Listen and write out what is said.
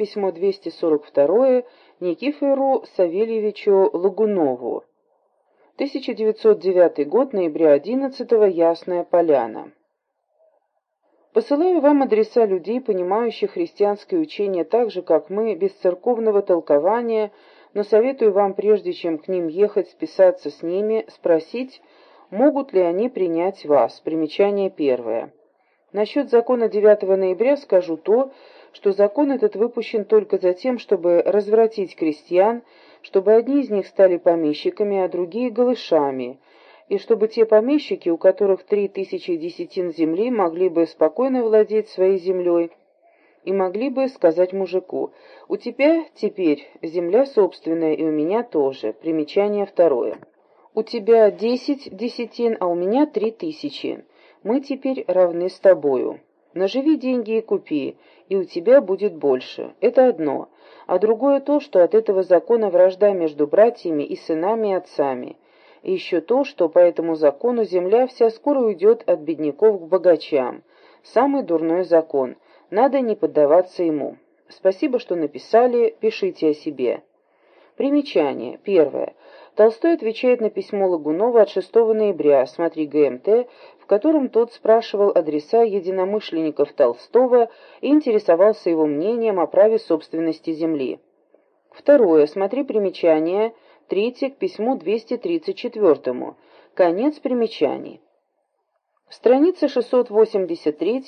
письмо 242 Никифору Савельевичу Лагунову. 1909 год, ноября 11 Ясная Поляна. Посылаю вам адреса людей, понимающих христианское учение так же, как мы, без церковного толкования, но советую вам, прежде чем к ним ехать, списаться с ними, спросить, могут ли они принять вас. Примечание первое. Насчет закона 9 ноября скажу то, что закон этот выпущен только за тем, чтобы развратить крестьян, чтобы одни из них стали помещиками, а другие — голышами, и чтобы те помещики, у которых три тысячи десятин земли, могли бы спокойно владеть своей землей и могли бы сказать мужику, «У тебя теперь земля собственная, и у меня тоже». Примечание второе. «У тебя десять десятин, а у меня три тысячи. Мы теперь равны с тобою». Наживи деньги и купи, и у тебя будет больше. Это одно. А другое то, что от этого закона вражда между братьями и сынами и отцами. И еще то, что по этому закону земля вся скоро уйдет от бедняков к богачам. Самый дурной закон. Надо не поддаваться ему. Спасибо, что написали, пишите о себе. Примечание. Первое. Толстой отвечает на письмо Лагунова от 6 ноября, смотри ГМТ, котором тот спрашивал адреса единомышленников Толстого и интересовался его мнением о праве собственности земли. Второе. Смотри примечание. Третье к письму 234. Конец примечаний. Страница 683